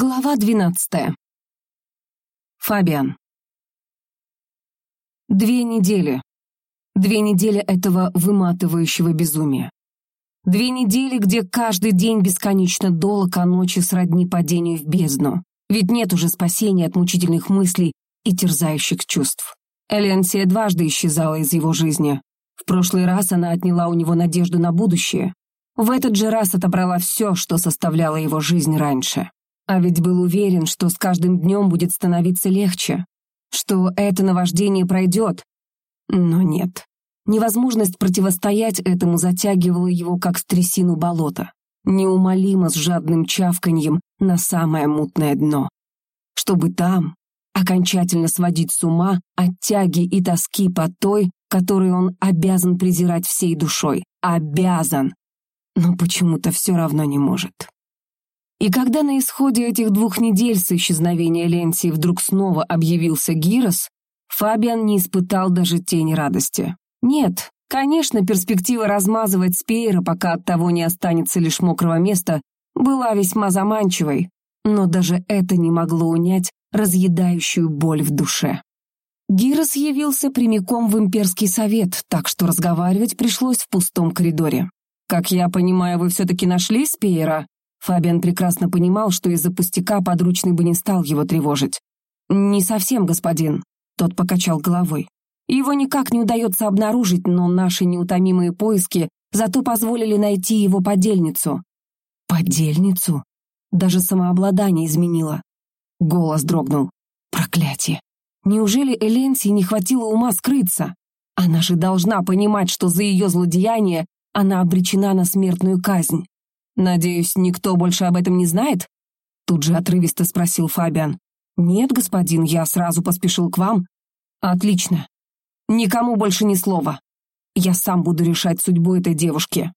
Глава двенадцатая. Фабиан. Две недели. Две недели этого выматывающего безумия. Две недели, где каждый день бесконечно долг, а ночи сродни падению в бездну. Ведь нет уже спасения от мучительных мыслей и терзающих чувств. Эленсия дважды исчезала из его жизни. В прошлый раз она отняла у него надежду на будущее. В этот же раз отобрала все, что составляло его жизнь раньше. А ведь был уверен, что с каждым днем будет становиться легче, что это наваждение пройдет. Но нет. Невозможность противостоять этому затягивала его, как в трясину болота, неумолимо с жадным чавканьем на самое мутное дно. Чтобы там окончательно сводить с ума от тяги и тоски по той, которую он обязан презирать всей душой. Обязан! Но почему-то все равно не может. И когда на исходе этих двух недель с исчезновения Ленсии вдруг снова объявился Гирос, Фабиан не испытал даже тени радости. Нет, конечно, перспектива размазывать Спейра, пока от того не останется лишь мокрого места, была весьма заманчивой, но даже это не могло унять разъедающую боль в душе. Гирос явился прямиком в имперский совет, так что разговаривать пришлось в пустом коридоре. «Как я понимаю, вы все-таки нашли Спейра?» Фабиан прекрасно понимал, что из-за пустяка подручный бы не стал его тревожить. «Не совсем, господин», — тот покачал головой. «Его никак не удается обнаружить, но наши неутомимые поиски зато позволили найти его подельницу». «Подельницу?» Даже самообладание изменило. Голос дрогнул. «Проклятие! Неужели Эленсии не хватило ума скрыться? Она же должна понимать, что за ее злодеяние она обречена на смертную казнь. «Надеюсь, никто больше об этом не знает?» Тут же отрывисто спросил Фабиан. «Нет, господин, я сразу поспешил к вам». «Отлично. Никому больше ни слова. Я сам буду решать судьбу этой девушки».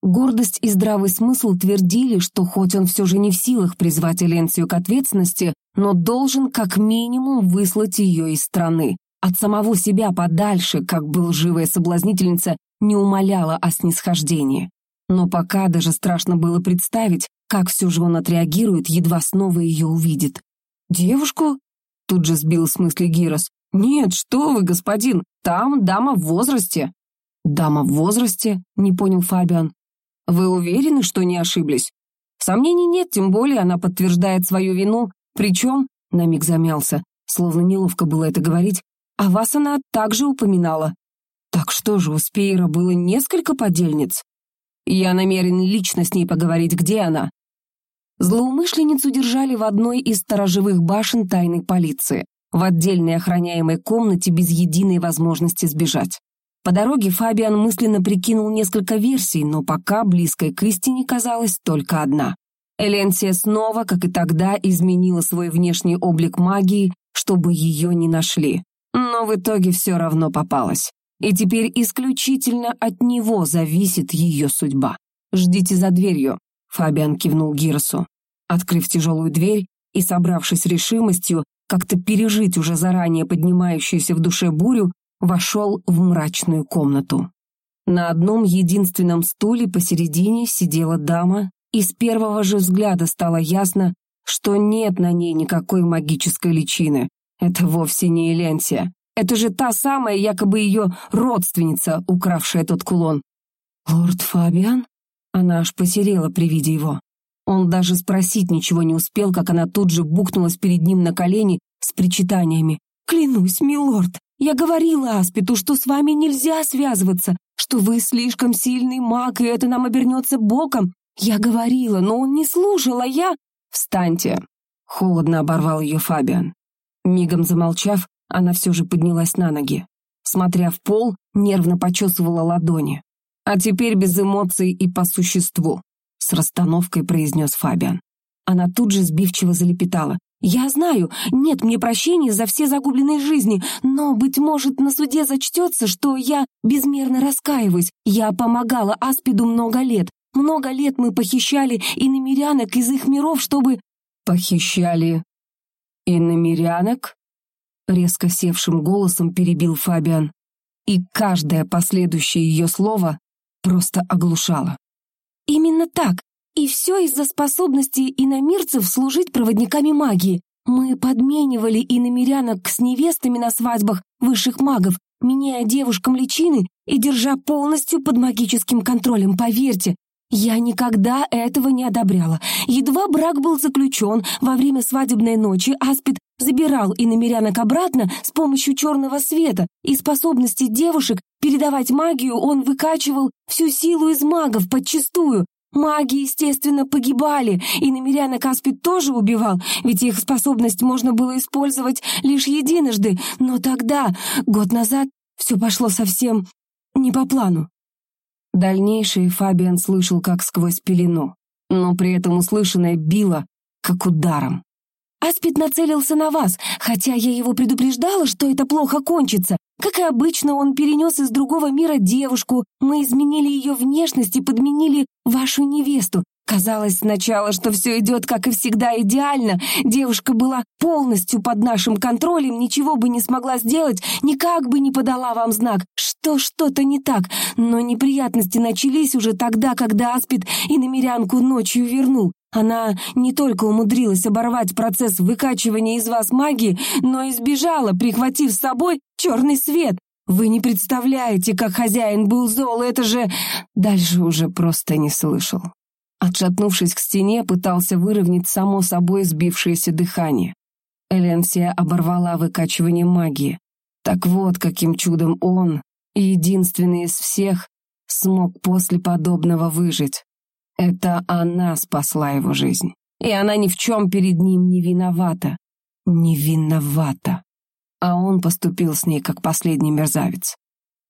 Гордость и здравый смысл твердили, что хоть он все же не в силах призвать Эленсию к ответственности, но должен как минимум выслать ее из страны. От самого себя подальше, как был живая соблазнительница, не умоляла о снисхождении. Но пока даже страшно было представить, как все же он отреагирует, едва снова ее увидит. «Девушку?» — тут же сбил с мысли Гирос. «Нет, что вы, господин, там дама в возрасте». «Дама в возрасте?» — не понял Фабиан. «Вы уверены, что не ошиблись?» «Сомнений нет, тем более она подтверждает свою вину, причем...» — на миг замялся, словно неловко было это говорить, «а вас она также упоминала». «Так что же, у Спейра было несколько подельниц?» Я намерен лично с ней поговорить, где она. Злоумышленницу держали в одной из сторожевых башен тайной полиции, в отдельной охраняемой комнате без единой возможности сбежать. По дороге Фабиан мысленно прикинул несколько версий, но пока близкой к истине казалась только одна. Эленсия снова, как и тогда, изменила свой внешний облик магии, чтобы ее не нашли. Но в итоге все равно попалась и теперь исключительно от него зависит ее судьба. «Ждите за дверью», — Фабиан кивнул Гиросу. Открыв тяжелую дверь и собравшись решимостью как-то пережить уже заранее поднимающуюся в душе бурю, вошел в мрачную комнату. На одном единственном стуле посередине сидела дама, и с первого же взгляда стало ясно, что нет на ней никакой магической личины. Это вовсе не Эленсия. Это же та самая, якобы ее родственница, укравшая тот кулон. «Лорд Фабиан?» Она аж посерела при виде его. Он даже спросить ничего не успел, как она тут же бухнулась перед ним на колени с причитаниями. «Клянусь, милорд, я говорила Аспиту, что с вами нельзя связываться, что вы слишком сильный маг, и это нам обернется боком. Я говорила, но он не слушал, а я...» «Встаньте!» — холодно оборвал ее Фабиан. Мигом замолчав, она все же поднялась на ноги. Смотря в пол, нервно почесывала ладони. «А теперь без эмоций и по существу», — с расстановкой произнес Фабиан. Она тут же сбивчиво залепетала. «Я знаю, нет мне прощения за все загубленные жизни, но, быть может, на суде зачтется, что я безмерно раскаиваюсь. Я помогала Аспиду много лет. Много лет мы похищали иномерянок из их миров, чтобы...» «Похищали иномерянок?» Резко севшим голосом перебил Фабиан. И каждое последующее ее слово просто оглушало. «Именно так. И все из-за способности иномирцев служить проводниками магии. Мы подменивали иномерянок с невестами на свадьбах высших магов, меняя девушкам личины и держа полностью под магическим контролем, поверьте. Я никогда этого не одобряла. Едва брак был заключен, во время свадебной ночи Аспид забирал иномерянок обратно с помощью черного света, и способности девушек передавать магию он выкачивал всю силу из магов подчистую. Маги, естественно, погибали, и намерянок Аспид тоже убивал, ведь их способность можно было использовать лишь единожды, но тогда, год назад, все пошло совсем не по плану. Дальнейшее Фабиан слышал как сквозь пелену, но при этом услышанное било, как ударом. Аспид нацелился на вас, хотя я его предупреждала, что это плохо кончится. Как и обычно, он перенес из другого мира девушку. Мы изменили ее внешность и подменили вашу невесту. Казалось сначала, что все идет, как и всегда, идеально. Девушка была полностью под нашим контролем, ничего бы не смогла сделать, никак бы не подала вам знак, что что-то не так. Но неприятности начались уже тогда, когда Аспид и намерянку ночью вернул. Она не только умудрилась оборвать процесс выкачивания из вас магии, но и сбежала, прихватив с собой черный свет. Вы не представляете, как хозяин был зол, это же... Дальше уже просто не слышал. Отшатнувшись к стене, пытался выровнять само собой сбившееся дыхание. Эленсия оборвала выкачивание магии. Так вот, каким чудом он, единственный из всех, смог после подобного выжить. Это она спасла его жизнь. И она ни в чем перед ним не виновата. Не виновата. А он поступил с ней, как последний мерзавец.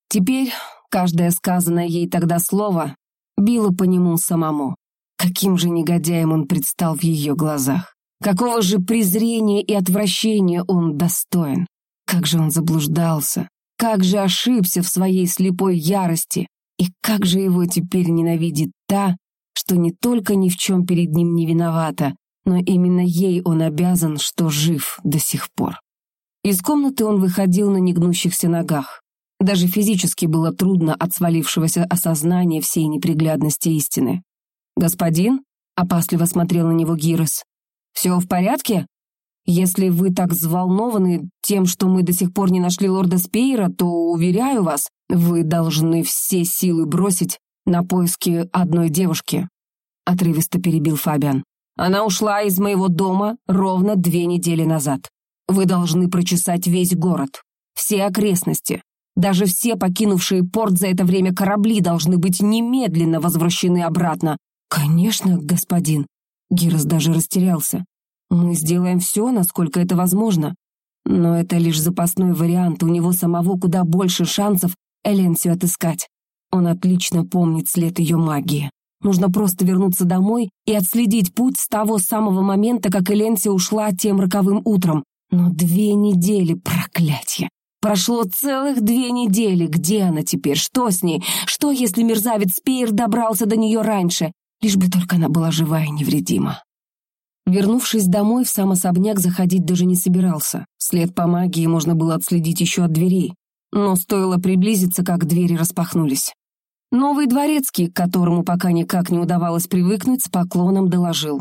Теперь каждое сказанное ей тогда слово било по нему самому. Каким же негодяем он предстал в ее глазах. Какого же презрения и отвращения он достоин. Как же он заблуждался. Как же ошибся в своей слепой ярости. И как же его теперь ненавидит та, что не только ни в чем перед ним не виновата, но именно ей он обязан, что жив до сих пор. Из комнаты он выходил на негнущихся ногах. Даже физически было трудно от свалившегося осознания всей неприглядности истины. «Господин?» — опасливо смотрел на него Гирос. «Все в порядке? Если вы так взволнованы тем, что мы до сих пор не нашли лорда Спейера, то, уверяю вас, вы должны все силы бросить на поиски одной девушки», — отрывисто перебил Фабиан. «Она ушла из моего дома ровно две недели назад. Вы должны прочесать весь город, все окрестности. Даже все покинувшие порт за это время корабли должны быть немедленно возвращены обратно». «Конечно, господин». Гирос даже растерялся. «Мы сделаем все, насколько это возможно. Но это лишь запасной вариант, у него самого куда больше шансов Эленсию отыскать. Он отлично помнит след ее магии. Нужно просто вернуться домой и отследить путь с того самого момента, как Эленсия ушла тем роковым утром. Но две недели, проклятье! Прошло целых две недели. Где она теперь? Что с ней? Что, если мерзавец Пейр добрался до нее раньше? Лишь бы только она была жива и невредима. Вернувшись домой, в сам особняк заходить даже не собирался. След по магии можно было отследить еще от дверей. Но стоило приблизиться, как двери распахнулись. Новый дворецкий, к которому пока никак не удавалось привыкнуть, с поклоном доложил.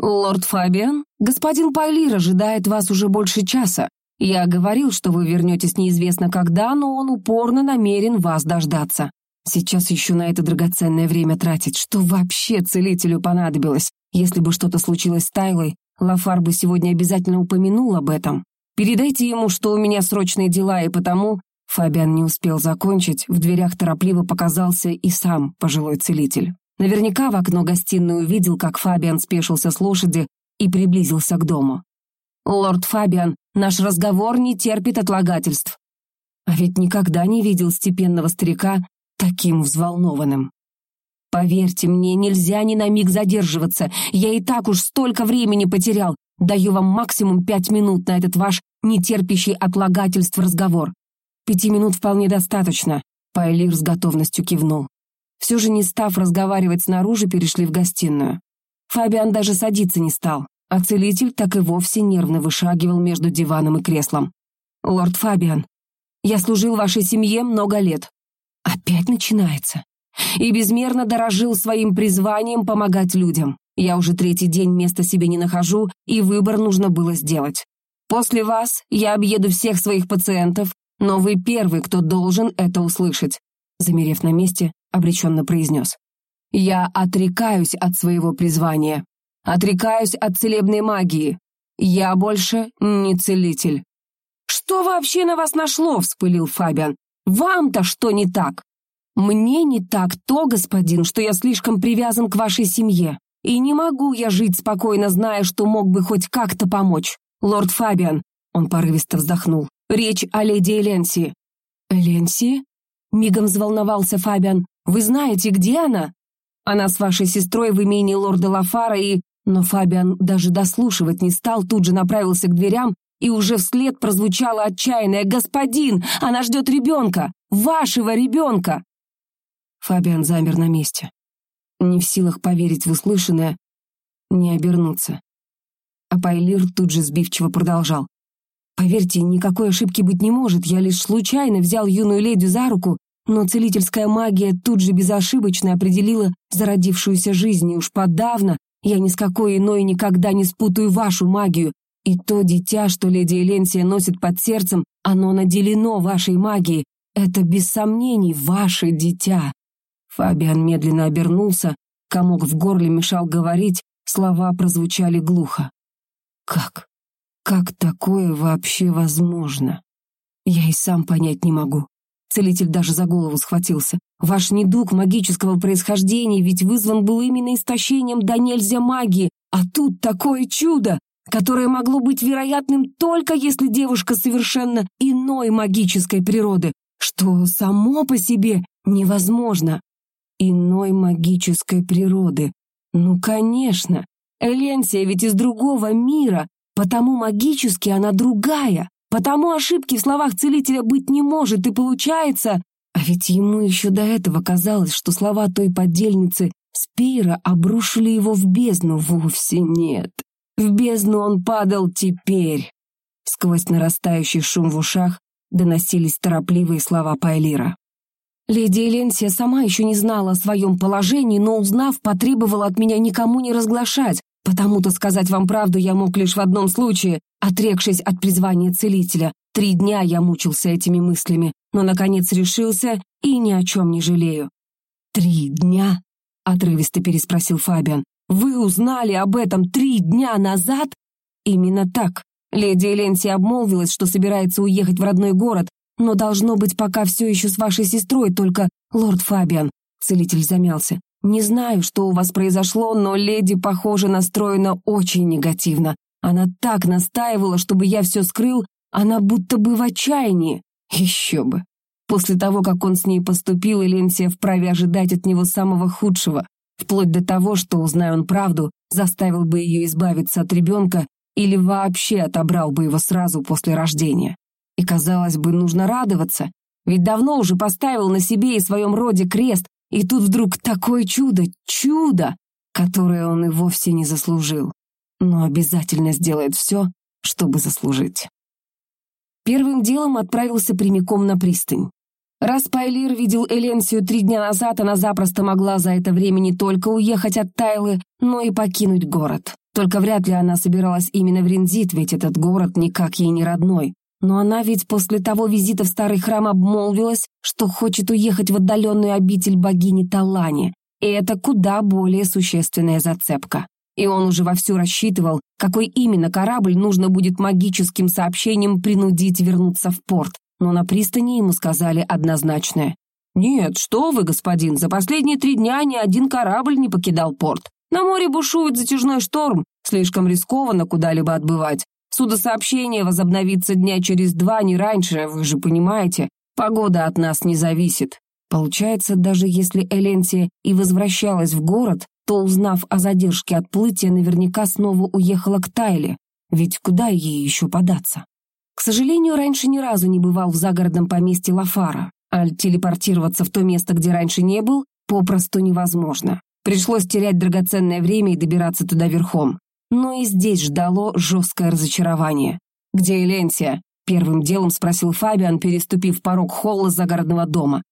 «Лорд Фабиан, господин Пайлир ожидает вас уже больше часа. Я говорил, что вы вернетесь неизвестно когда, но он упорно намерен вас дождаться. Сейчас еще на это драгоценное время тратить. Что вообще целителю понадобилось? Если бы что-то случилось с Тайлой, Лафар бы сегодня обязательно упомянул об этом. Передайте ему, что у меня срочные дела, и потому Фабиан не успел закончить, в дверях торопливо показался и сам пожилой целитель. Наверняка в окно гостиной увидел, как Фабиан спешился с лошади и приблизился к дому. «Лорд Фабиан, наш разговор не терпит отлагательств». А ведь никогда не видел степенного старика таким взволнованным. «Поверьте мне, нельзя ни на миг задерживаться. Я и так уж столько времени потерял. Даю вам максимум пять минут на этот ваш нетерпящий отлагательств разговор. Пяти минут вполне достаточно», — Пайлир с готовностью кивнул. Все же не став разговаривать снаружи, перешли в гостиную. Фабиан даже садиться не стал, а целитель так и вовсе нервно вышагивал между диваном и креслом. «Лорд Фабиан, я служил вашей семье много лет. Опять начинается. и безмерно дорожил своим призванием помогать людям. Я уже третий день места себе не нахожу, и выбор нужно было сделать. После вас я объеду всех своих пациентов, но вы первый, кто должен это услышать», замерев на месте, обреченно произнес. «Я отрекаюсь от своего призвания, отрекаюсь от целебной магии. Я больше не целитель». «Что вообще на вас нашло?» — вспылил Фабиан. «Вам-то что не так?» «Мне не так то, господин, что я слишком привязан к вашей семье. И не могу я жить спокойно, зная, что мог бы хоть как-то помочь. Лорд Фабиан, он порывисто вздохнул. Речь о леди Эленси. Эленси? Мигом взволновался Фабиан. Вы знаете, где она? Она с вашей сестрой в имении лорда Лафара и... Но Фабиан даже дослушивать не стал, тут же направился к дверям, и уже вслед прозвучало отчаянное «Господин, она ждет ребенка! Вашего ребенка!» Фабиан замер на месте не в силах поверить в услышанное, не обернуться. А Пайлир тут же сбивчиво продолжал. «Поверьте, никакой ошибки быть не может, я лишь случайно взял юную леди за руку, но целительская магия тут же безошибочно определила зародившуюся жизнь, и уж подавно я ни с какой иной никогда не спутаю вашу магию, и то дитя, что леди Эленсия носит под сердцем, оно наделено вашей магией. Это, без сомнений, ваше дитя. Фабиан медленно обернулся, комок в горле мешал говорить, слова прозвучали глухо. «Как? Как такое вообще возможно? Я и сам понять не могу». Целитель даже за голову схватился. «Ваш недуг магического происхождения ведь вызван был именно истощением да нельзя магии, а тут такое чудо, которое могло быть вероятным только если девушка совершенно иной магической природы, что само по себе невозможно иной магической природы. Ну, конечно, Эленсия ведь из другого мира, потому магически она другая, потому ошибки в словах целителя быть не может, и получается... А ведь ему еще до этого казалось, что слова той подельницы Спейра обрушили его в бездну. Вовсе нет. В бездну он падал теперь. Сквозь нарастающий шум в ушах доносились торопливые слова Пайлира. Леди Эленсия сама еще не знала о своем положении, но, узнав, потребовала от меня никому не разглашать, потому-то сказать вам правду я мог лишь в одном случае, отрекшись от призвания целителя. Три дня я мучился этими мыслями, но, наконец, решился и ни о чем не жалею. «Три дня?» — отрывисто переспросил Фабиан. «Вы узнали об этом три дня назад?» «Именно так. Леди Эленсия обмолвилась, что собирается уехать в родной город, но должно быть пока все еще с вашей сестрой, только лорд Фабиан». Целитель замялся. «Не знаю, что у вас произошло, но леди, похоже, настроена очень негативно. Она так настаивала, чтобы я все скрыл, она будто бы в отчаянии. Еще бы. После того, как он с ней поступил, Эленсия вправе ожидать от него самого худшего, вплоть до того, что, узная он правду, заставил бы ее избавиться от ребенка или вообще отобрал бы его сразу после рождения. И, казалось бы, нужно радоваться, ведь давно уже поставил на себе и своем роде крест, и тут вдруг такое чудо, чудо, которое он и вовсе не заслужил, но обязательно сделает все, чтобы заслужить. Первым делом отправился прямиком на пристань. Раз Пайлир видел Эленсию три дня назад, она запросто могла за это время не только уехать от Тайлы, но и покинуть город. Только вряд ли она собиралась именно в Ринзит, ведь этот город никак ей не родной. Но она ведь после того визита в старый храм обмолвилась, что хочет уехать в отдаленную обитель богини Талани, и это куда более существенная зацепка. И он уже вовсю рассчитывал, какой именно корабль нужно будет магическим сообщением принудить вернуться в порт, но на пристани ему сказали однозначное. «Нет, что вы, господин, за последние три дня ни один корабль не покидал порт. На море бушует затяжной шторм, слишком рискованно куда-либо отбывать. Судосообщение возобновится дня через два, не раньше, вы же понимаете. Погода от нас не зависит. Получается, даже если Эленсия и возвращалась в город, то, узнав о задержке отплытия, наверняка снова уехала к Тайле. Ведь куда ей еще податься? К сожалению, раньше ни разу не бывал в загородном поместье Лафара, а телепортироваться в то место, где раньше не был, попросту невозможно. Пришлось терять драгоценное время и добираться туда верхом. Но и здесь ждало жесткое разочарование. «Где Эленсия?» — первым делом спросил Фабиан, переступив порог холла загородного дома.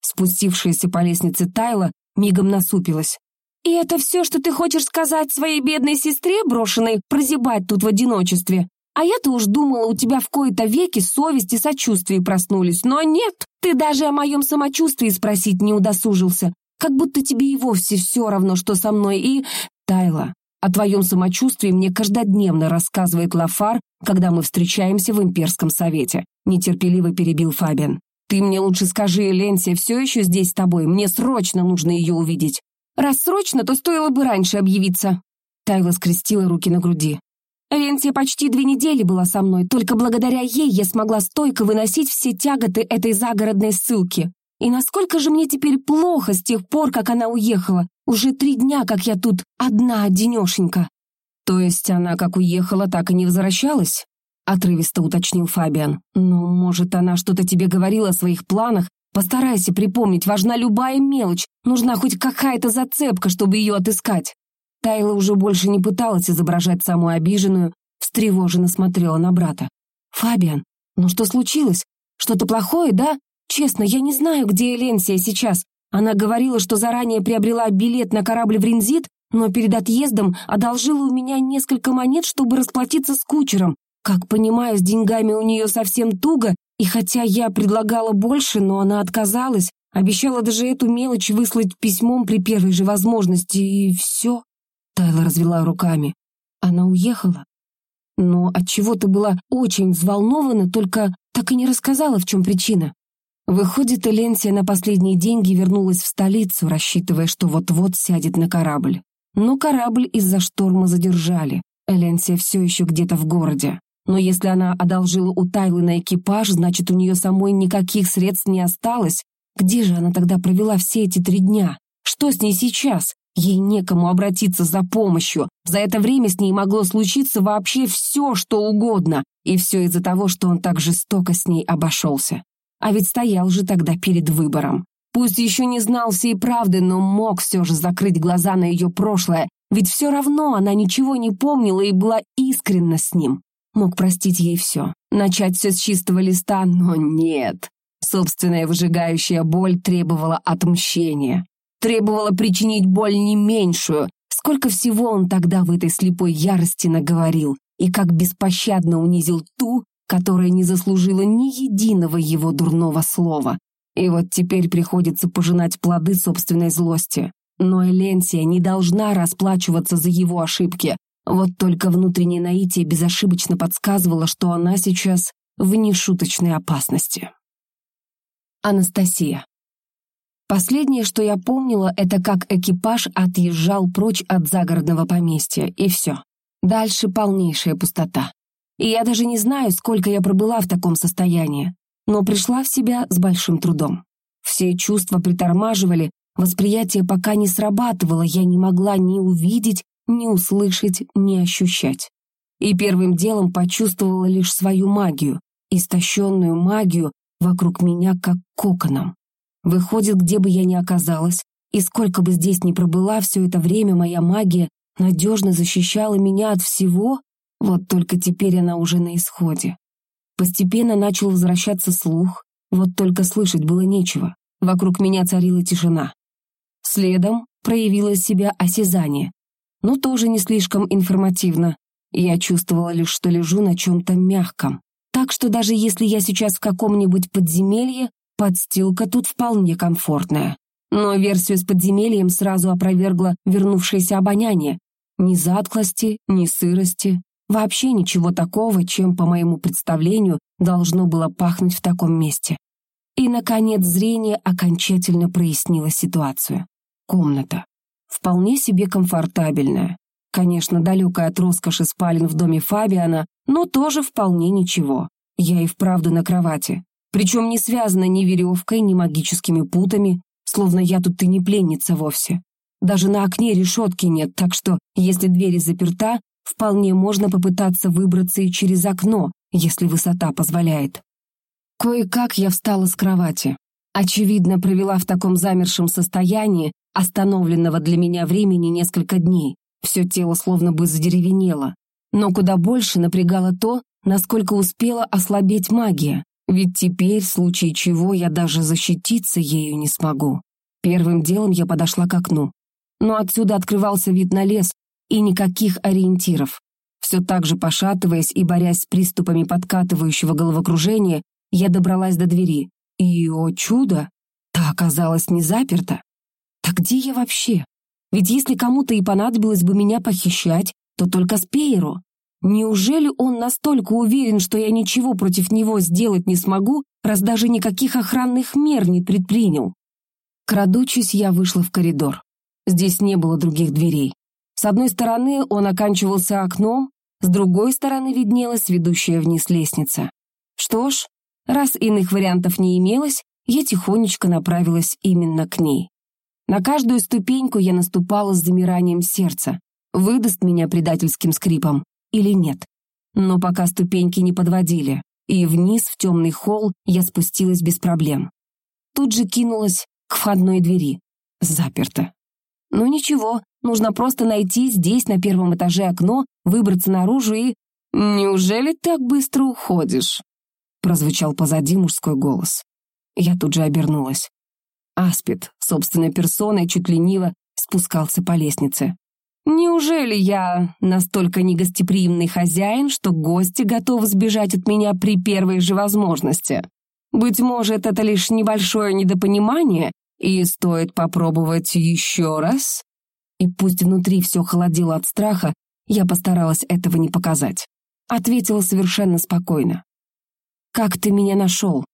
Спустившаяся по лестнице Тайла мигом насупилась. «И это все, что ты хочешь сказать своей бедной сестре, брошенной прозябать тут в одиночестве? А я-то уж думала, у тебя в кои-то веки совесть и сочувствие проснулись. Но нет, ты даже о моем самочувствии спросить не удосужился. Как будто тебе и вовсе все равно, что со мной. И, Тайла, о твоем самочувствии мне каждодневно рассказывает Лафар, когда мы встречаемся в имперском совете. Нетерпеливо перебил Фабиан. Ты мне лучше скажи, Ленсия все еще здесь с тобой? Мне срочно нужно ее увидеть. Раз срочно, то стоило бы раньше объявиться. Тайла скрестила руки на груди. Ленсия почти две недели была со мной, только благодаря ей я смогла стойко выносить все тяготы этой загородной ссылки. И насколько же мне теперь плохо с тех пор, как она уехала. Уже три дня, как я тут одна одинешенька. То есть она как уехала, так и не возвращалась? Отрывисто уточнил Фабиан. Ну, может, она что-то тебе говорила о своих планах? Постарайся припомнить, важна любая мелочь. Нужна хоть какая-то зацепка, чтобы ее отыскать. Тайла уже больше не пыталась изображать самую обиженную, встревоженно смотрела на брата. «Фабиан, ну что случилось? Что-то плохое, да? Честно, я не знаю, где Эленсия сейчас. Она говорила, что заранее приобрела билет на корабль в Ринзит, но перед отъездом одолжила у меня несколько монет, чтобы расплатиться с кучером. Как понимаю, с деньгами у нее совсем туго, и хотя я предлагала больше, но она отказалась, обещала даже эту мелочь выслать письмом при первой же возможности, и все. Тайла развела руками. Она уехала. Но от чего то была очень взволнована, только так и не рассказала, в чем причина. Выходит, Эленсия на последние деньги вернулась в столицу, рассчитывая, что вот-вот сядет на корабль. Но корабль из-за шторма задержали. Эленсия все еще где-то в городе. Но если она одолжила у Тайлы на экипаж, значит, у нее самой никаких средств не осталось. Где же она тогда провела все эти три дня? Что с ней сейчас? Ей некому обратиться за помощью. За это время с ней могло случиться вообще все, что угодно. И все из-за того, что он так жестоко с ней обошелся. А ведь стоял же тогда перед выбором. Пусть еще не знал всей правды, но мог все же закрыть глаза на ее прошлое, ведь все равно она ничего не помнила и была искренна с ним. Мог простить ей все, начать все с чистого листа, но нет. Собственная выжигающая боль требовала отмщения. Требовала причинить боль не меньшую. Сколько всего он тогда в этой слепой ярости наговорил, и как беспощадно унизил ту, которая не заслужила ни единого его дурного слова. И вот теперь приходится пожинать плоды собственной злости. Но Эленсия не должна расплачиваться за его ошибки. Вот только внутреннее наитие безошибочно подсказывало, что она сейчас в нешуточной опасности. Анастасия. Последнее, что я помнила, это как экипаж отъезжал прочь от загородного поместья, и все. Дальше полнейшая пустота. И я даже не знаю, сколько я пробыла в таком состоянии, но пришла в себя с большим трудом. Все чувства притормаживали, восприятие пока не срабатывало, я не могла ни увидеть, ни услышать, ни ощущать. И первым делом почувствовала лишь свою магию, истощенную магию вокруг меня как коконом. Выходит, где бы я ни оказалась, и сколько бы здесь ни пробыла, все это время моя магия надежно защищала меня от всего, вот только теперь она уже на исходе. Постепенно начал возвращаться слух, вот только слышать было нечего. Вокруг меня царила тишина. Следом проявилось себя осязание. Но тоже не слишком информативно. Я чувствовала лишь, что лежу на чем-то мягком. Так что даже если я сейчас в каком-нибудь подземелье, подстилка тут вполне комфортная. Но версию с подземельем сразу опровергло вернувшееся обоняние. Ни затклости, ни сырости, Вообще ничего такого, чем, по моему представлению, должно было пахнуть в таком месте. И, наконец, зрение окончательно прояснило ситуацию. Комната. Вполне себе комфортабельная. Конечно, далекая от роскоши спален в доме Фабиана, но тоже вполне ничего. Я и вправду на кровати. Причем не связана ни веревкой, ни магическими путами, словно я тут и не пленница вовсе. Даже на окне решетки нет, так что, если дверь заперта, Вполне можно попытаться выбраться и через окно, если высота позволяет. Кое-как я встала с кровати. Очевидно, провела в таком замершем состоянии, остановленного для меня времени несколько дней. Все тело словно бы задеревенело. Но куда больше напрягало то, насколько успела ослабеть магия. Ведь теперь, в случае чего, я даже защититься ею не смогу. Первым делом я подошла к окну. Но отсюда открывался вид на лес и никаких ориентиров. Все так же пошатываясь и борясь с приступами подкатывающего головокружения, я добралась до двери. И, о чудо, та оказалась не заперта. Так где я вообще? Ведь если кому-то и понадобилось бы меня похищать, то только Спейеру. Неужели он настолько уверен, что я ничего против него сделать не смогу, раз даже никаких охранных мер не предпринял? Крадучись, я вышла в коридор. Здесь не было других дверей. С одной стороны он оканчивался окном, с другой стороны виднелась ведущая вниз лестница. Что ж, раз иных вариантов не имелось, я тихонечко направилась именно к ней. На каждую ступеньку я наступала с замиранием сердца. Выдаст меня предательским скрипом или нет. Но пока ступеньки не подводили, и вниз в темный холл я спустилась без проблем. Тут же кинулась к входной двери. Заперто. Ну ничего, нужно просто найти здесь, на первом этаже, окно, выбраться наружу и... «Неужели так быстро уходишь?» Прозвучал позади мужской голос. Я тут же обернулась. Аспид, собственной персоной, чуть лениво спускался по лестнице. Неужели я настолько негостеприимный хозяин, что гости готовы сбежать от меня при первой же возможности? Быть может, это лишь небольшое недопонимание, и стоит попробовать еще раз? И пусть внутри все холодило от страха, я постаралась этого не показать. Ответила совершенно спокойно. «Как ты меня нашел?»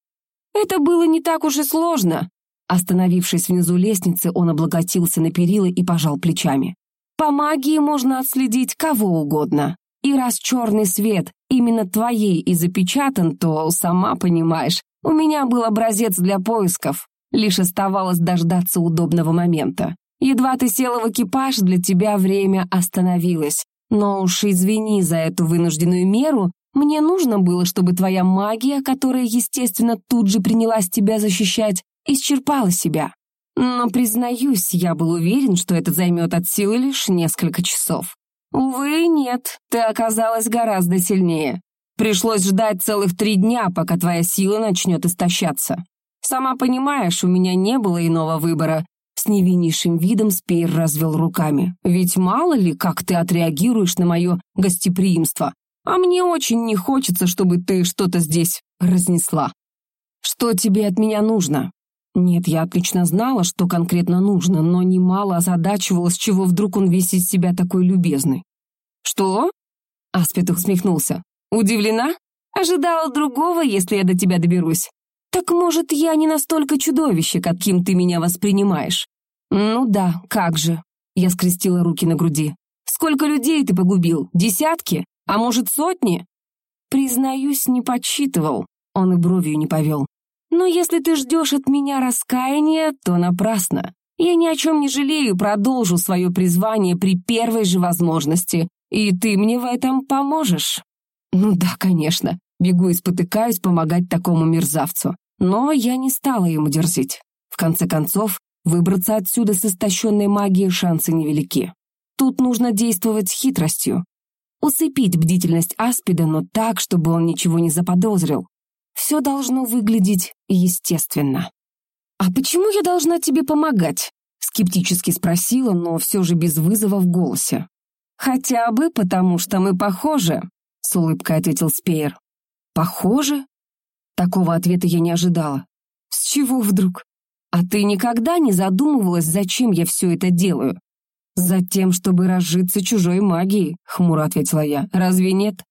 «Это было не так уж и сложно». Остановившись внизу лестницы, он облаготился на перила и пожал плечами. По магии можно отследить кого угодно. И раз черный свет именно твоей и запечатан, то, сама понимаешь, у меня был образец для поисков. Лишь оставалось дождаться удобного момента. Едва ты села в экипаж, для тебя время остановилось. Но уж извини за эту вынужденную меру, мне нужно было, чтобы твоя магия, которая, естественно, тут же принялась тебя защищать, исчерпала себя. Но, признаюсь, я был уверен, что это займет от силы лишь несколько часов. Увы, нет, ты оказалась гораздо сильнее. Пришлось ждать целых три дня, пока твоя сила начнет истощаться. Сама понимаешь, у меня не было иного выбора. С невиннейшим видом Спейр развел руками. Ведь мало ли, как ты отреагируешь на мое гостеприимство. А мне очень не хочется, чтобы ты что-то здесь разнесла. Что тебе от меня нужно? Нет, я отлично знала, что конкретно нужно, но немало озадачивала, с чего вдруг он весь из себя такой любезный. «Что?» Аспет усмехнулся. «Удивлена? Ожидала другого, если я до тебя доберусь. Так, может, я не настолько чудовище, каким ты меня воспринимаешь?» «Ну да, как же». Я скрестила руки на груди. «Сколько людей ты погубил? Десятки? А может, сотни?» «Признаюсь, не подсчитывал». Он и бровью не повел. Но если ты ждешь от меня раскаяния, то напрасно. Я ни о чем не жалею, продолжу свое призвание при первой же возможности, и ты мне в этом поможешь. Ну да, конечно. Бегу и спотыкаюсь помогать такому мерзавцу. Но я не стала ему дерзить. В конце концов, выбраться отсюда с истощенной магией шансы невелики. Тут нужно действовать хитростью. Усыпить бдительность Аспида, но так, чтобы он ничего не заподозрил. Все должно выглядеть естественно. «А почему я должна тебе помогать?» Скептически спросила, но все же без вызова в голосе. «Хотя бы потому, что мы похожи», — с улыбкой ответил Спеер. «Похожи?» Такого ответа я не ожидала. «С чего вдруг? А ты никогда не задумывалась, зачем я все это делаю?» «Затем, чтобы разжиться чужой магией», — хмуро ответила я. «Разве нет?»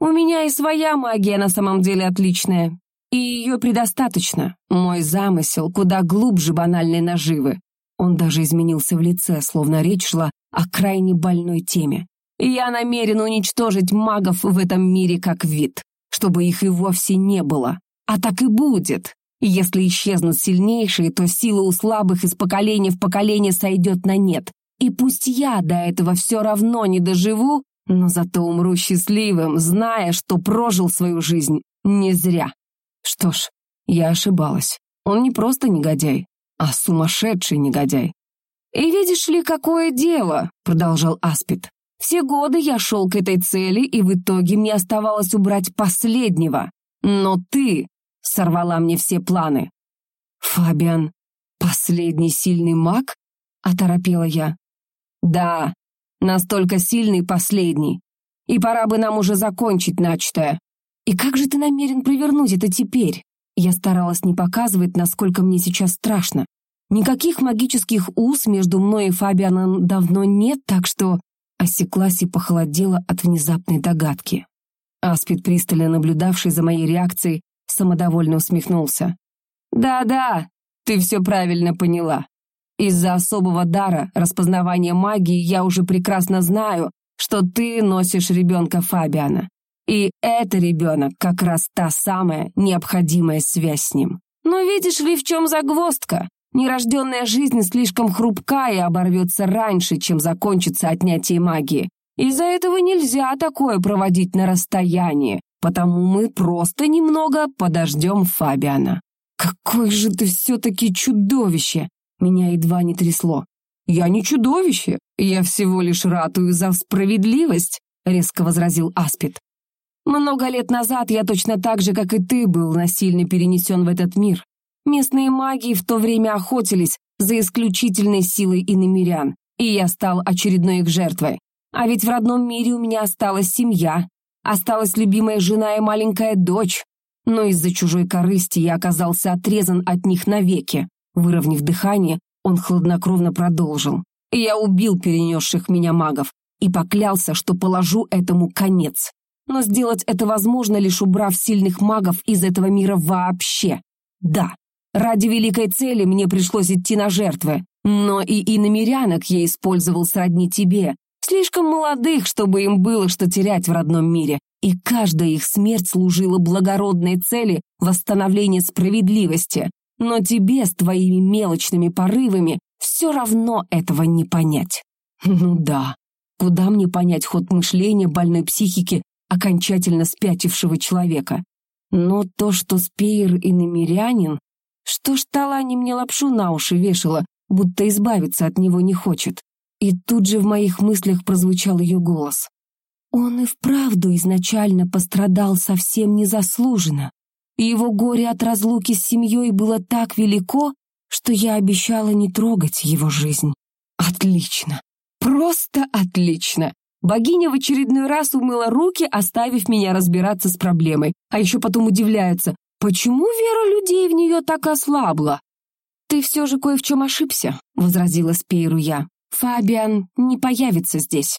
У меня и своя магия на самом деле отличная. И ее предостаточно. Мой замысел куда глубже банальной наживы. Он даже изменился в лице, словно речь шла о крайне больной теме. Я намерен уничтожить магов в этом мире как вид, чтобы их и вовсе не было. А так и будет. Если исчезнут сильнейшие, то сила у слабых из поколения в поколение сойдет на нет. И пусть я до этого все равно не доживу, но зато умру счастливым, зная, что прожил свою жизнь не зря. Что ж, я ошибалась. Он не просто негодяй, а сумасшедший негодяй. «И видишь ли, какое дело?» — продолжал Аспид. «Все годы я шел к этой цели, и в итоге мне оставалось убрать последнего. Но ты сорвала мне все планы. «Фабиан, последний сильный маг?» — оторопела я. «Да, настолько сильный последний. И пора бы нам уже закончить начатое. И как же ты намерен провернуть это теперь?» Я старалась не показывать, насколько мне сейчас страшно. Никаких магических уз между мной и Фабианом давно нет, так что осеклась и похолодела от внезапной догадки. Аспид, пристально наблюдавший за моей реакцией, самодовольно усмехнулся. «Да-да, ты все правильно поняла. Из-за особого дара распознавания магии я уже прекрасно знаю, что ты носишь ребенка Фабиана. И это ребенок как раз та самая необходимая связь с ним. Но видишь ли, в чем загвоздка? Нерожденная жизнь слишком хрупка и оборвется раньше, чем закончится отнятие магии. Из-за этого нельзя такое проводить на расстоянии, потому мы просто немного подождем Фабиана. «Какое же ты все-таки чудовище!» Меня едва не трясло. «Я не чудовище, я всего лишь ратую за справедливость», — резко возразил Аспид. «Много лет назад я точно так же, как и ты, был насильно перенесен в этот мир. Местные маги в то время охотились за исключительной силой иномирян, и я стал очередной их жертвой. А ведь в родном мире у меня осталась семья, осталась любимая жена и маленькая дочь. Но из-за чужой корысти я оказался отрезан от них навеки. Выровняв дыхание, он хладнокровно продолжил. Я убил перенесших меня магов и поклялся, что положу этому конец. Но сделать это возможно, лишь убрав сильных магов из этого мира вообще. Да, Ради великой цели мне пришлось идти на жертвы, но и иномерянок я использовал сродни тебе, слишком молодых, чтобы им было что терять в родном мире, и каждая их смерть служила благородной цели восстановления справедливости. Но тебе с твоими мелочными порывами все равно этого не понять. Ну да, куда мне понять ход мышления больной психики окончательно спятившего человека? Но то, что Спейр и намерянин, что ж Талани мне лапшу на уши вешала, будто избавиться от него не хочет. И тут же в моих мыслях прозвучал ее голос. Он и вправду изначально пострадал совсем незаслуженно. Его горе от разлуки с семьей было так велико, что я обещала не трогать его жизнь. Отлично. Просто отлично. Богиня в очередной раз умыла руки, оставив меня разбираться с проблемой. А еще потом удивляется, Почему вера людей в нее так ослабла? Ты все же кое в чем ошибся, возразила Спейру я. Фабиан не появится здесь.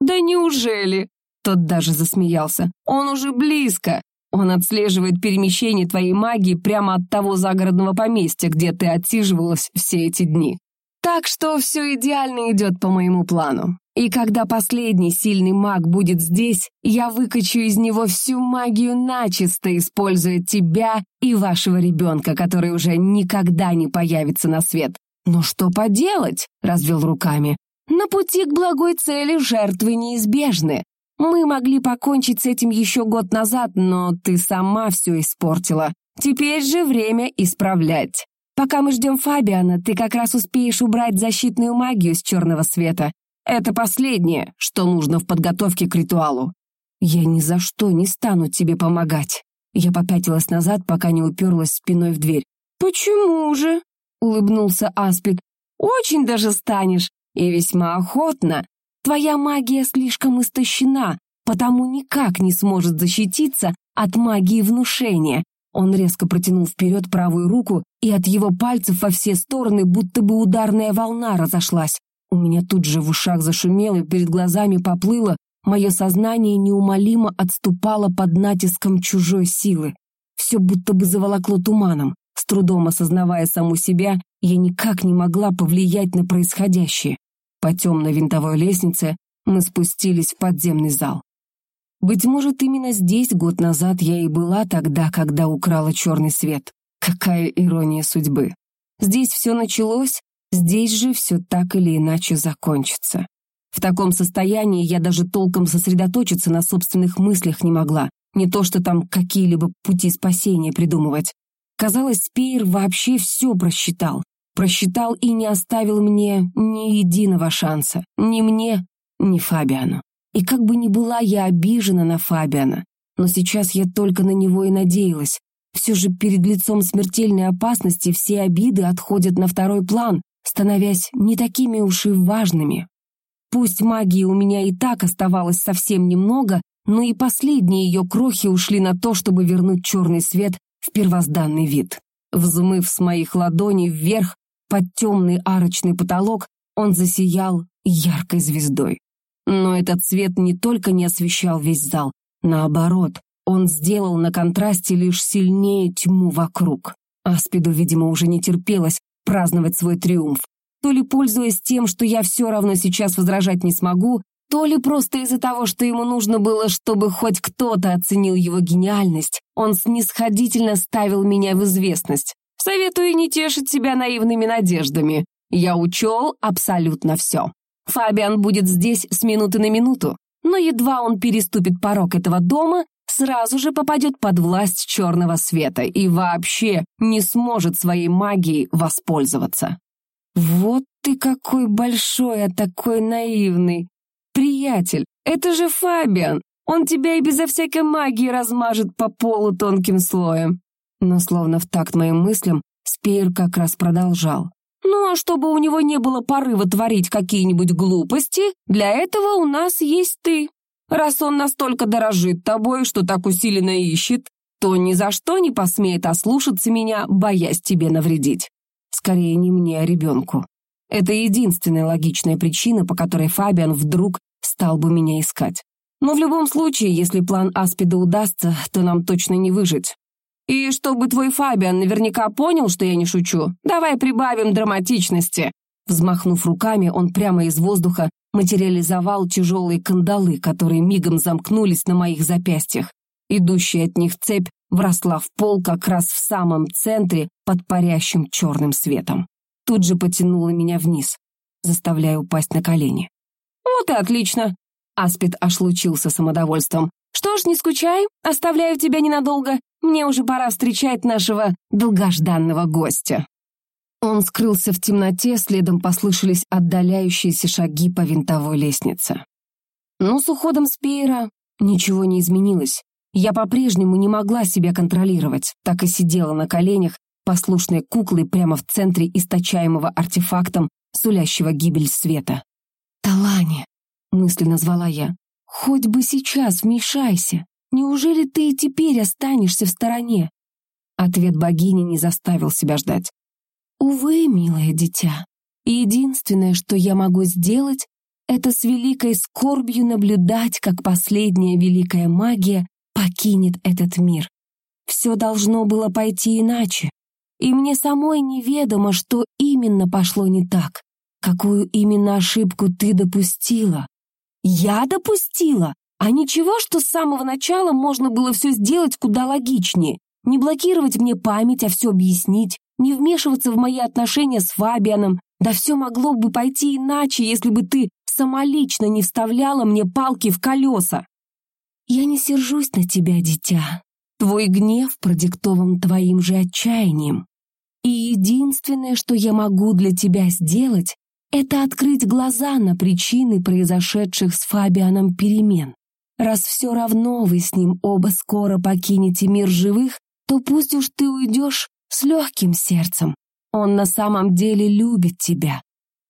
Да неужели? Тот даже засмеялся. Он уже близко. Он отслеживает перемещение твоей магии прямо от того загородного поместья, где ты отсиживалась все эти дни. Так что все идеально идет по моему плану. И когда последний сильный маг будет здесь, я выкачу из него всю магию начисто, используя тебя и вашего ребенка, который уже никогда не появится на свет. Но что поделать?» — развел руками. «На пути к благой цели жертвы неизбежны. Мы могли покончить с этим еще год назад, но ты сама все испортила. Теперь же время исправлять. Пока мы ждем Фабиана, ты как раз успеешь убрать защитную магию с черного света. Это последнее, что нужно в подготовке к ритуалу. Я ни за что не стану тебе помогать. Я попятилась назад, пока не уперлась спиной в дверь. «Почему же?» — улыбнулся Аспид. «Очень даже станешь, и весьма охотно. Твоя магия слишком истощена, потому никак не сможет защититься от магии внушения». Он резко протянул вперед правую руку, и от его пальцев во все стороны будто бы ударная волна разошлась. У меня тут же в ушах зашумело, перед глазами поплыло, мое сознание неумолимо отступало под натиском чужой силы. Все будто бы заволокло туманом. С трудом осознавая саму себя, я никак не могла повлиять на происходящее. По темной винтовой лестнице мы спустились в подземный зал. Быть может, именно здесь год назад я и была тогда, когда украла черный свет. Какая ирония судьбы. Здесь все началось, Здесь же все так или иначе закончится. В таком состоянии я даже толком сосредоточиться на собственных мыслях не могла, не то что там какие-либо пути спасения придумывать. Казалось, Спейр вообще все просчитал. Просчитал и не оставил мне ни единого шанса. Ни мне, ни Фабиану. И как бы ни была я обижена на Фабиана, но сейчас я только на него и надеялась. Все же перед лицом смертельной опасности все обиды отходят на второй план, становясь не такими уж и важными. Пусть магии у меня и так оставалось совсем немного, но и последние ее крохи ушли на то, чтобы вернуть черный свет в первозданный вид. Взмыв с моих ладоней вверх под темный арочный потолок, он засиял яркой звездой. Но этот свет не только не освещал весь зал, наоборот, он сделал на контрасте лишь сильнее тьму вокруг. Аспиду, видимо, уже не терпелось праздновать свой триумф. То ли пользуясь тем, что я все равно сейчас возражать не смогу, то ли просто из-за того, что ему нужно было, чтобы хоть кто-то оценил его гениальность, он снисходительно ставил меня в известность. Советую не тешить себя наивными надеждами. Я учел абсолютно все. Фабиан будет здесь с минуты на минуту, но едва он переступит порог этого дома, сразу же попадет под власть черного света и вообще не сможет своей магией воспользоваться. Вот ты какой большой, а такой наивный. «Приятель, это же Фабиан! Он тебя и безо всякой магии размажет по полу тонким слоем!» Но словно в такт моим мыслям, Спейр как раз продолжал. «Ну, а чтобы у него не было порыва творить какие-нибудь глупости, для этого у нас есть ты. Раз он настолько дорожит тобой, что так усиленно ищет, то ни за что не посмеет ослушаться меня, боясь тебе навредить. Скорее не мне, а ребенку. Это единственная логичная причина, по которой Фабиан вдруг стал бы меня искать. Но в любом случае, если план Аспида удастся, то нам точно не выжить. И чтобы твой Фабиан наверняка понял, что я не шучу, давай прибавим драматичности». Взмахнув руками, он прямо из воздуха материализовал тяжелые кандалы, которые мигом замкнулись на моих запястьях. Идущая от них цепь вросла в пол как раз в самом центре под парящим черным светом. Тут же потянула меня вниз, заставляя упасть на колени. «Вот и отлично!» Аспид аж лучился самодовольством. «Что ж, не скучай, оставляю тебя ненадолго. Мне уже пора встречать нашего долгожданного гостя». Он скрылся в темноте, следом послышались отдаляющиеся шаги по винтовой лестнице. Но с уходом Спейра ничего не изменилось. Я по-прежнему не могла себя контролировать, так и сидела на коленях, послушной куклой прямо в центре источаемого артефактом, сулящего гибель света. «Талане!» — мысленно звала я. «Хоть бы сейчас вмешайся! Неужели ты и теперь останешься в стороне?» Ответ богини не заставил себя ждать. «Увы, милое дитя, единственное, что я могу сделать, это с великой скорбью наблюдать, как последняя великая магия покинет этот мир. Все должно было пойти иначе, и мне самой неведомо, что именно пошло не так. Какую именно ошибку ты допустила? Я допустила? А ничего, что с самого начала можно было все сделать куда логичнее. Не блокировать мне память, а все объяснить, не вмешиваться в мои отношения с Фабианом. Да все могло бы пойти иначе, если бы ты самолично не вставляла мне палки в колеса. Я не сержусь на тебя, дитя. Твой гнев продиктован твоим же отчаянием. И единственное, что я могу для тебя сделать, это открыть глаза на причины произошедших с Фабианом перемен. Раз все равно вы с ним оба скоро покинете мир живых, то пусть уж ты уйдешь с легким сердцем. Он на самом деле любит тебя.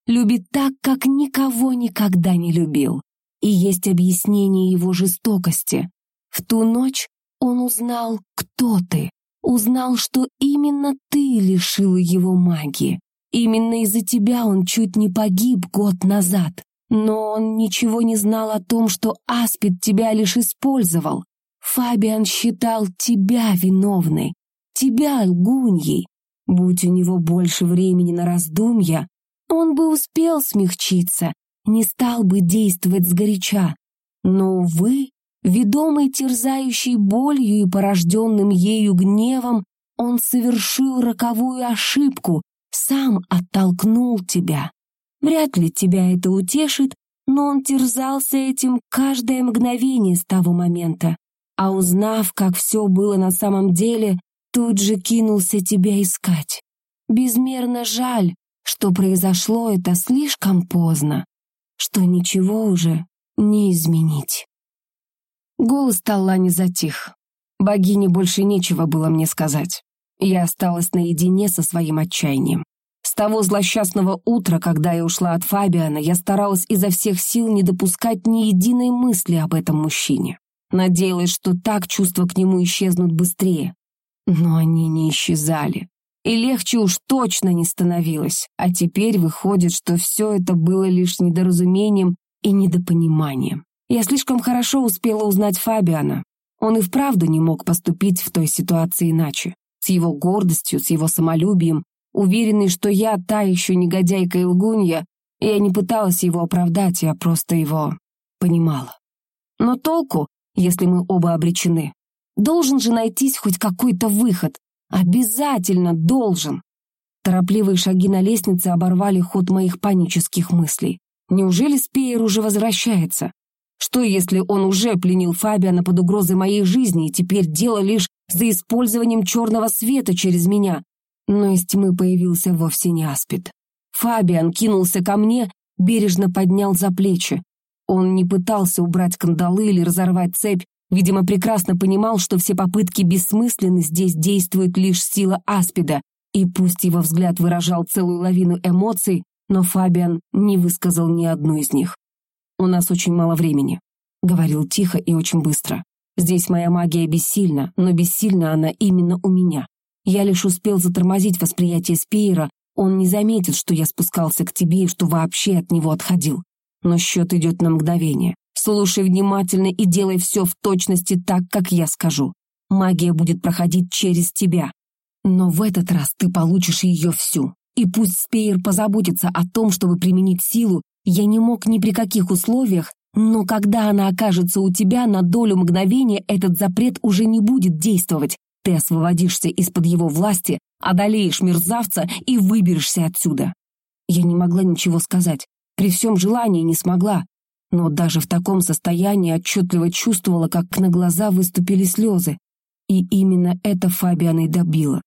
Любит так, как никого никогда не любил. И есть объяснение его жестокости. В ту ночь он узнал, кто ты. Узнал, что именно ты лишила его магии. Именно из-за тебя он чуть не погиб год назад. Но он ничего не знал о том, что Аспид тебя лишь использовал. Фабиан считал тебя виновной, тебя лгуньей. Будь у него больше времени на раздумья, он бы успел смягчиться, не стал бы действовать сгоряча. Но, увы, ведомый терзающей болью и порожденным ею гневом, он совершил роковую ошибку, сам оттолкнул тебя. Вряд ли тебя это утешит, но он терзался этим каждое мгновение с того момента. А узнав, как все было на самом деле, тут же кинулся тебя искать. Безмерно жаль, что произошло это слишком поздно, что ничего уже не изменить. Голос Таллани затих. Богине больше нечего было мне сказать. Я осталась наедине со своим отчаянием. Того злосчастного утра, когда я ушла от Фабиана, я старалась изо всех сил не допускать ни единой мысли об этом мужчине. Надеялась, что так чувства к нему исчезнут быстрее. Но они не исчезали. И легче уж точно не становилось. А теперь выходит, что все это было лишь недоразумением и недопониманием. Я слишком хорошо успела узнать Фабиана. Он и вправду не мог поступить в той ситуации иначе. С его гордостью, с его самолюбием, уверенный, что я та еще негодяйка и лгунья, я не пыталась его оправдать, я просто его понимала. Но толку, если мы оба обречены? Должен же найтись хоть какой-то выход. Обязательно должен. Торопливые шаги на лестнице оборвали ход моих панических мыслей. Неужели Спеер уже возвращается? Что, если он уже пленил Фабиана под угрозой моей жизни и теперь дело лишь за использованием черного света через меня? Но из тьмы появился вовсе не Аспид. Фабиан кинулся ко мне, бережно поднял за плечи. Он не пытался убрать кандалы или разорвать цепь, видимо, прекрасно понимал, что все попытки бессмысленны, здесь действует лишь сила Аспида, и пусть его взгляд выражал целую лавину эмоций, но Фабиан не высказал ни одну из них. «У нас очень мало времени», — говорил тихо и очень быстро. «Здесь моя магия бессильна, но бессильна она именно у меня. Я лишь успел затормозить восприятие Спиера, он не заметит, что я спускался к тебе и что вообще от него отходил. Но счет идет на мгновение. Слушай внимательно и делай все в точности так, как я скажу. Магия будет проходить через тебя. Но в этот раз ты получишь ее всю. И пусть Спеер позаботится о том, чтобы применить силу, я не мог ни при каких условиях, но когда она окажется у тебя, на долю мгновения этот запрет уже не будет действовать. Ты освободишься из-под его власти, одолеешь мерзавца и выберешься отсюда. Я не могла ничего сказать. При всем желании не смогла. Но даже в таком состоянии отчетливо чувствовала, как на глаза выступили слезы. И именно это Фабиана и добило.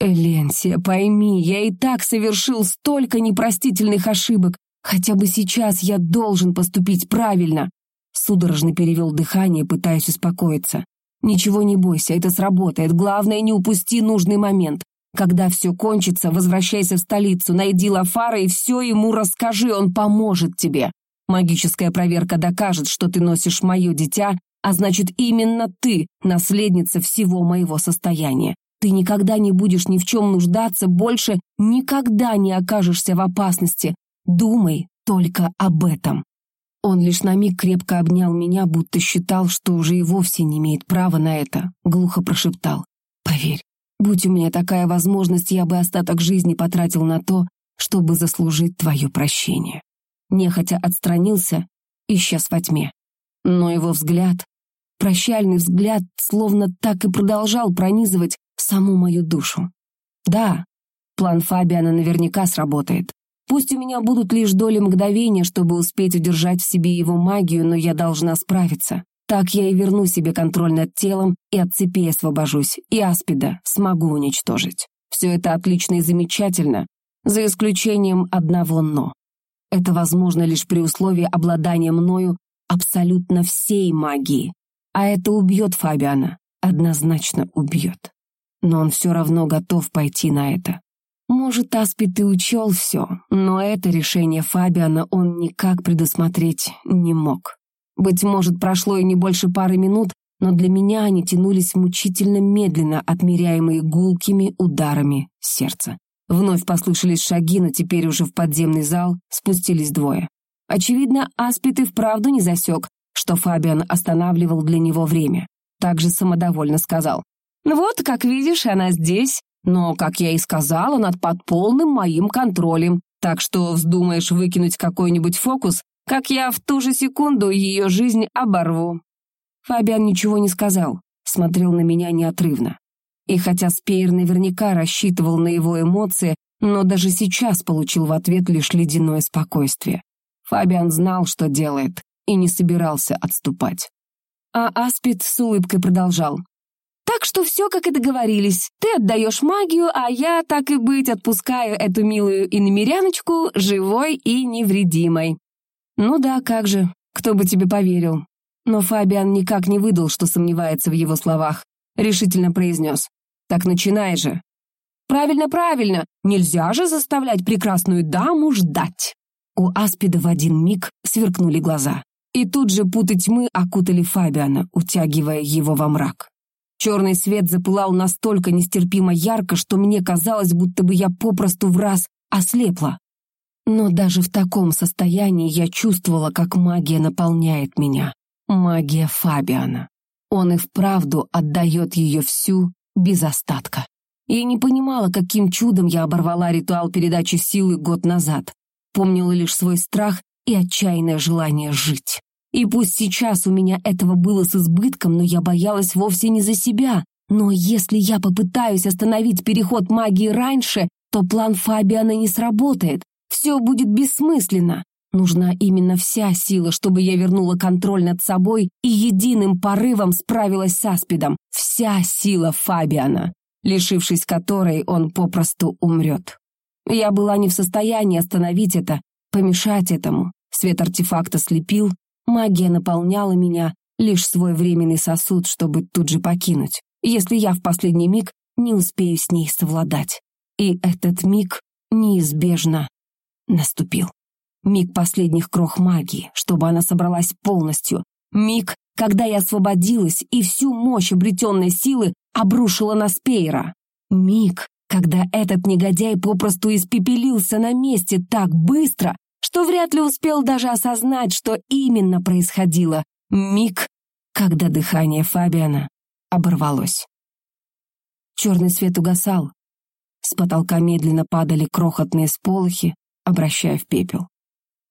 «Эленсия, пойми, я и так совершил столько непростительных ошибок. Хотя бы сейчас я должен поступить правильно». Судорожно перевел дыхание, пытаясь успокоиться. «Ничего не бойся, это сработает. Главное, не упусти нужный момент. Когда все кончится, возвращайся в столицу, найди Лафара и все ему расскажи, он поможет тебе. Магическая проверка докажет, что ты носишь мое дитя, а значит, именно ты наследница всего моего состояния. Ты никогда не будешь ни в чем нуждаться, больше никогда не окажешься в опасности. Думай только об этом. Он лишь на миг крепко обнял меня, будто считал, что уже и вовсе не имеет права на это, глухо прошептал. «Поверь, будь у меня такая возможность, я бы остаток жизни потратил на то, чтобы заслужить твое прощение». Нехотя отстранился, исчез во тьме. Но его взгляд, прощальный взгляд, словно так и продолжал пронизывать саму мою душу. Да, план Фабиана наверняка сработает. Пусть у меня будут лишь доли мгновения, чтобы успеть удержать в себе его магию, но я должна справиться. Так я и верну себе контроль над телом и от цепи освобожусь, и аспида смогу уничтожить. Все это отлично и замечательно, за исключением одного «но». Это возможно лишь при условии обладания мною абсолютно всей магии. А это убьет Фабиана, однозначно убьет. Но он все равно готов пойти на это. Может, Аспид и учел все, но это решение Фабиана он никак предусмотреть не мог. Быть может, прошло и не больше пары минут, но для меня они тянулись мучительно медленно, отмеряемые гулкими ударами сердца. Вновь послышались шаги, но теперь уже в подземный зал спустились двое. Очевидно, Аспид и вправду не засек, что Фабиан останавливал для него время. Также самодовольно сказал. «Вот, как видишь, она здесь, но, как я и сказала, над под полным моим контролем. Так что вздумаешь выкинуть какой-нибудь фокус, как я в ту же секунду ее жизнь оборву». Фабиан ничего не сказал, смотрел на меня неотрывно. И хотя Спейр наверняка рассчитывал на его эмоции, но даже сейчас получил в ответ лишь ледяное спокойствие. Фабиан знал, что делает, и не собирался отступать. А Аспид с улыбкой продолжал. Так что все, как и договорились. Ты отдаешь магию, а я, так и быть, отпускаю эту милую иномеряночку живой и невредимой. Ну да, как же, кто бы тебе поверил. Но Фабиан никак не выдал, что сомневается в его словах. решительно произнес. «Так начинай же». «Правильно, правильно, нельзя же заставлять прекрасную даму ждать». У Аспида в один миг сверкнули глаза. И тут же путы тьмы окутали Фабиана, утягивая его во мрак. Черный свет запылал настолько нестерпимо ярко, что мне казалось, будто бы я попросту в раз ослепла. Но даже в таком состоянии я чувствовала, как магия наполняет меня. Магия Фабиана. Он и вправду отдает ее всю, без остатка. Я не понимала, каким чудом я оборвала ритуал передачи силы год назад. Помнила лишь свой страх и отчаянное желание жить. И пусть сейчас у меня этого было с избытком, но я боялась вовсе не за себя. Но если я попытаюсь остановить переход магии раньше, то план Фабиана не сработает. Все будет бессмысленно. Нужна именно вся сила, чтобы я вернула контроль над собой и единым порывом справилась с Аспидом. Вся сила Фабиана, лишившись которой он попросту умрет. Я была не в состоянии остановить это, помешать этому. Свет артефакта слепил, Магия наполняла меня, лишь свой временный сосуд, чтобы тут же покинуть, если я в последний миг не успею с ней совладать. И этот миг неизбежно наступил. Миг последних крох магии, чтобы она собралась полностью. Миг, когда я освободилась и всю мощь обретенной силы обрушила на Спейра. Миг, когда этот негодяй попросту испепелился на месте так быстро, что вряд ли успел даже осознать, что именно происходило. Миг, когда дыхание Фабиана оборвалось. Черный свет угасал. С потолка медленно падали крохотные сполохи, обращая в пепел.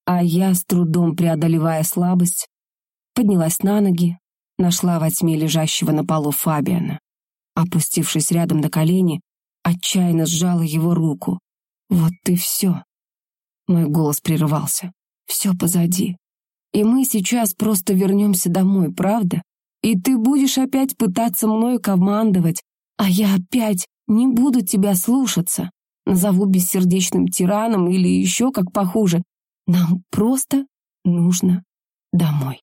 А я, с трудом преодолевая слабость, поднялась на ноги, нашла во тьме лежащего на полу Фабиана. Опустившись рядом на колени, отчаянно сжала его руку. Вот и все. Мой голос прерывался. «Все позади. И мы сейчас просто вернемся домой, правда? И ты будешь опять пытаться мною командовать, а я опять не буду тебя слушаться. Назову бессердечным тираном или еще как похуже. Нам просто нужно домой.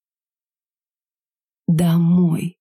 Домой.